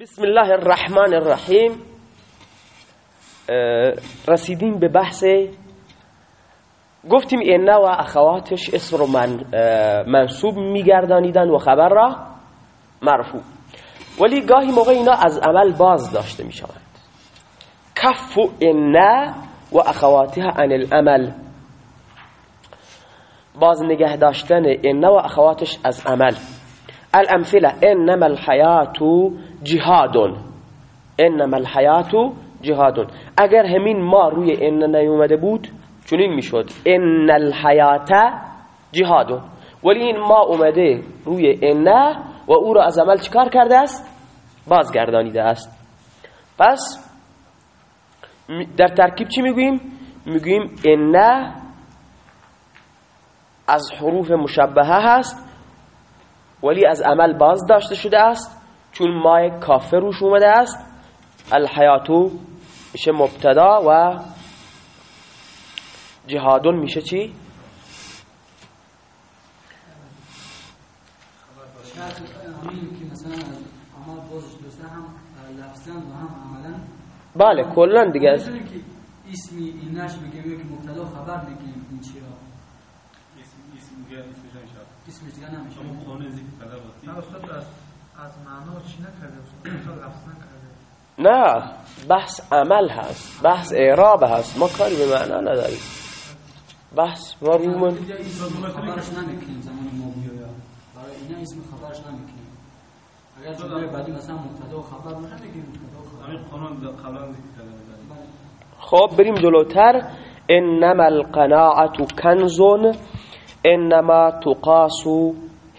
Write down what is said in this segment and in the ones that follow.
بسم الله الرحمن الرحیم رسیدیم به بحث گفتیم اینه و اخواتش اسم رو من منصوب میگردانیدن و خبر را مرفوع ولی گاهی موقع اینا از عمل باز داشته می‌شوند. کف اینه و اخواتها عن العمل. باز نگه داشتن اینه و اخواتش از عمل. الامثله انما الحیات جهاد. انما الحیات جهاد. اگر همین ما روی ان نیومده بود چنین می‌شد. ان الحیات جهاد. ولی این ما اومده روی ان و او را از عمل چکار کرده است؟ بازگردانیده است. پس در ترکیب چی می‌گوییم؟ می‌گوییم ان از حروف مشبهه هست. ولی از عمل باز داشته شده است چون مای کافر روش اومده است الحیاتو میشه مبتدا و جهادون میشه چی؟ بله کلا دیگه اسمی اینش بگیم که مبتدا خبر بگیم این چی را اسم دیگه اسمش نمیشه اسمش دیگه نمیشه. اما قانون ذکر کده بود نه استاد از از معنا چی نکرده؟ استاد لفظ نکرده. نه بحث عمل هست. بحث اعراب هست. ما کاری به معنا نداریم. بحث ما خبرش نمی‌کنیم زمان ما بیایا برای اینا اسم خبرش نمی‌کنیم. اگر جمله بعدی مثلا مبتدا و خبر باشه بگیم مبتدا خبر. بله. خب بریم جلوتر. انما القناعة کنز انما تقاس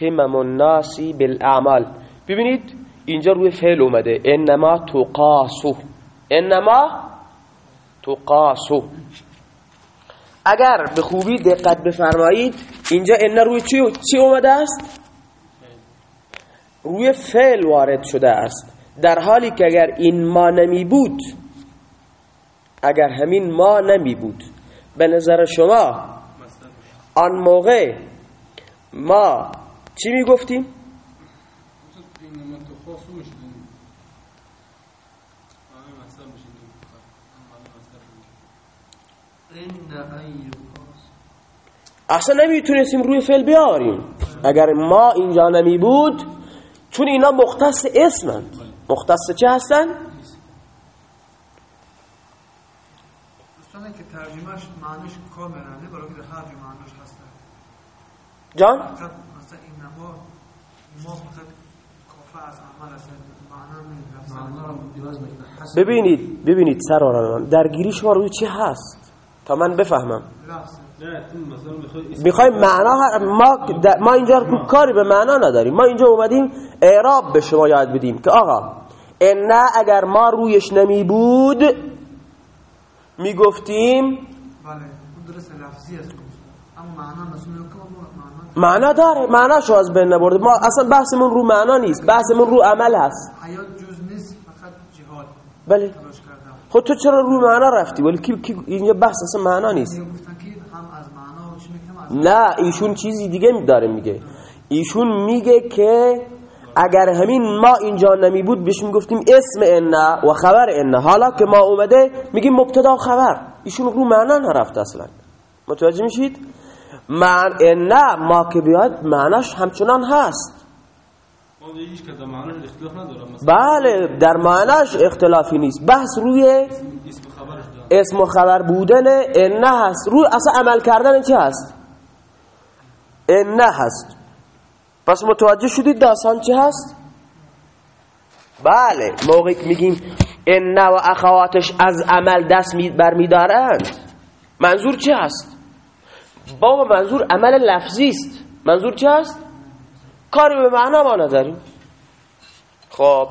همم الناس بالاعمال ببینید اینجا روی فعل اومده. انما تقاسو انما تقاسو اگر به خوبی دقت بفرمایید اینجا ان روی چی, چی اومده است؟ روی فعل وارد شده است. در حالی که اگر این ما نمی بود اگر همین ما نمی بود به نظر شما آن موقع ما چی می گفتیم؟ این ای اصلا نمی‌تونستیم روی فعل بیاریم اگر ما اینجا نمی بود چون اینا مختص اسمند مختص چه هستن؟ که ترجمهش معنیش کاملا نه برای هر جان؟ مثلا این نما ببینید ببینید سراران درگیری شما روی چی هست؟ تا من بفهمم. می‌خوایم معنا ما ما اینجا کاری به معنا نداریم. ما اینجا اومدیم اعراب به شما یاد بدیم که آقا ان اگر ما رویش نمی بود می‌گفتیم بله درست لفظی است. معنا که معنا داره. معناشو از بین نبرده؟ ما اصلا بحثمون رو معنا نیست بحثمون رو عمل هست. حیات جز نیست فقط جهاد. بله خود تو چرا رو معنا رفتی؟ ولی کی, کی اینجا بحث اصلا معنا نیست. نه ایشون چیزی دیگه داره میگه. ایشون میگه که اگر همین ما اینجا نمی بود بهش می‌گفتیم اسم ان و خبر ان حالا که ما اومده میگیم مبتدا و خبر. ایشون رو معنا نرفت اصلا. متوجه میشید؟ معنی ان ما که بیاد معناش همچنان هست. بله در معناش اختلافی نیست. بحث روی اسم و خبر بودن ان هست. روی اصلا عمل کردن چی هست؟ ان هست. پس متوجه شدید داستان چی هست؟ بله موقعی که میگیم ان و اخواتش از عمل دست می برمیدارند. منظور چی هست؟ بابا منظور عمل لفظی است. منظور چی هست کاری به معنا ما نداریم. خب.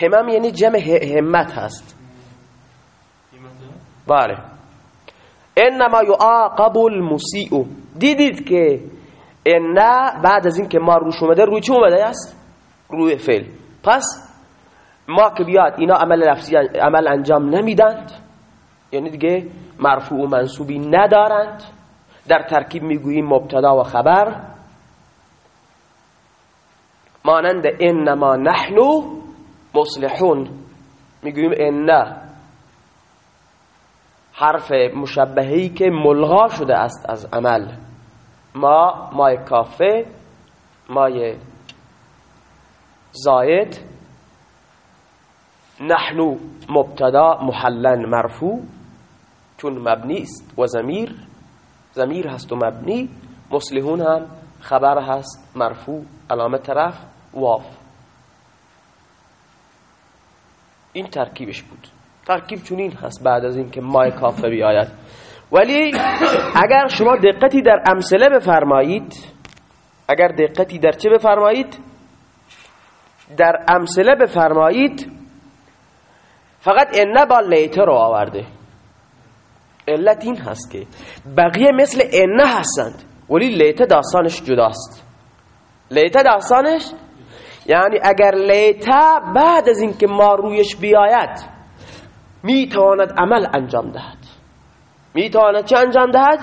همم یعنی جمع همت هست. بله. انما یعاقب المسیء. دیدید که ان بعد از اینکه ما روش اومده روی چه اومده است؟ روی فعل. پس ما که بیاد اینا عمل لفظی عمل انجام نمیدند. یعنی دیگه مرفوع و منصوبی ندارند. در ترکیب می‌گوییم مبتدا و خبر. مانند انما نحن مصلحون. می‌گوییم ان. حرف مشبهی که ملغا شده است از عمل. ما مای کافه مای زاید. نحن مبتدا محلن مرفوع چون مبنی است. و زمیر زمیر هست و مبنی. مصلحون هم خبر هست مرفوع علامه طرف واف این ترکیبش بود. ترکیب چونین هست بعد از اینکه مای کافه بیاید ولی اگر شما دقتی در امثله بفرمایید اگر دقتی در چه بفرمایید؟ در امثله بفرمایید فقط ان با لیتر رو آورده. علت این هست که بقیه مثل ان هستند ولی لیته داستانش جداست. لیته داستانش؟ یعنی اگر لیته بعد از اینکه ما رویش بیاید می‌تواند عمل انجام دهد. می‌تواند چه انجام دهد؟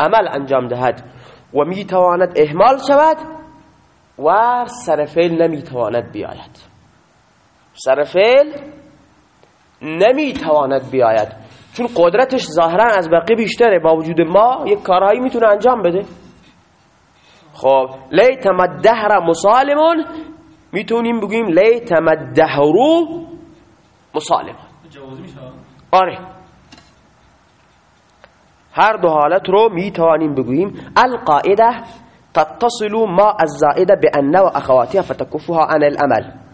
عمل انجام دهد. و می‌تواند اهمال شود و سرفیل نمی‌تواند بیاید. سرفیل نمی‌تواند بیاید. چون قدرتش ظاهرا از بقیه بیشتره. با وجود ما یک کارهایی می‌تونه انجام بده. خب لیتم الدهر مسالمون. می‌تونیم الدهرو مسالمون. جوازی میشه؟ آره. هر دو حالت رو می‌توانیم بگوییم. القاعده تتصل ما الزائده بأن و اخواتها فتکفها عن العمل.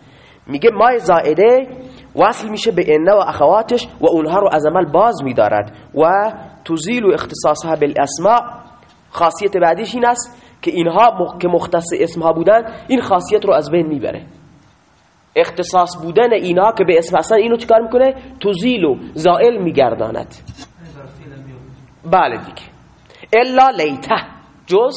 میگه ما زائده وصل میشه به ان و اخواتش و اونها رو از عمل باز میدارد. و تزیل اختصاصها بالاسماء خاصیت بعدیش این است که اینها. که مختص اسمها بودن این خاصیت رو از بین می‌بره. اختصاص بودن اینها که به اسم هستن اینو چیکار می‌کنه؟ تزیل و زائل میگرداند. بله دیگه. الا لیته جز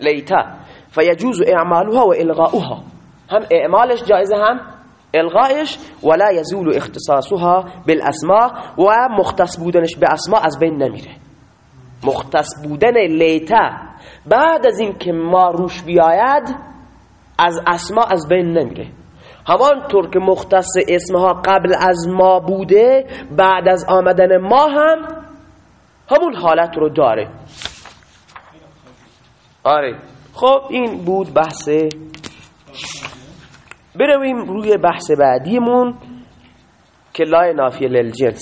لیته. فیجوز اعمالها و الغاؤها. هم اعمالش جایزه هم الغایش ولا یزول اختصاصها بالاسماء و مختص بودنش به اسماء از بین نمیره. مختص بودن لیته بعد از این که ما روش بیاید از اسما از بین نمیره. همانطور که مختص اسمها قبل از ما بوده بعد از آمدن ما هم همون حالت رو داره. آره. خب این بود بحث برویم روی بحث بعدیمون که لای نافیه للجنس.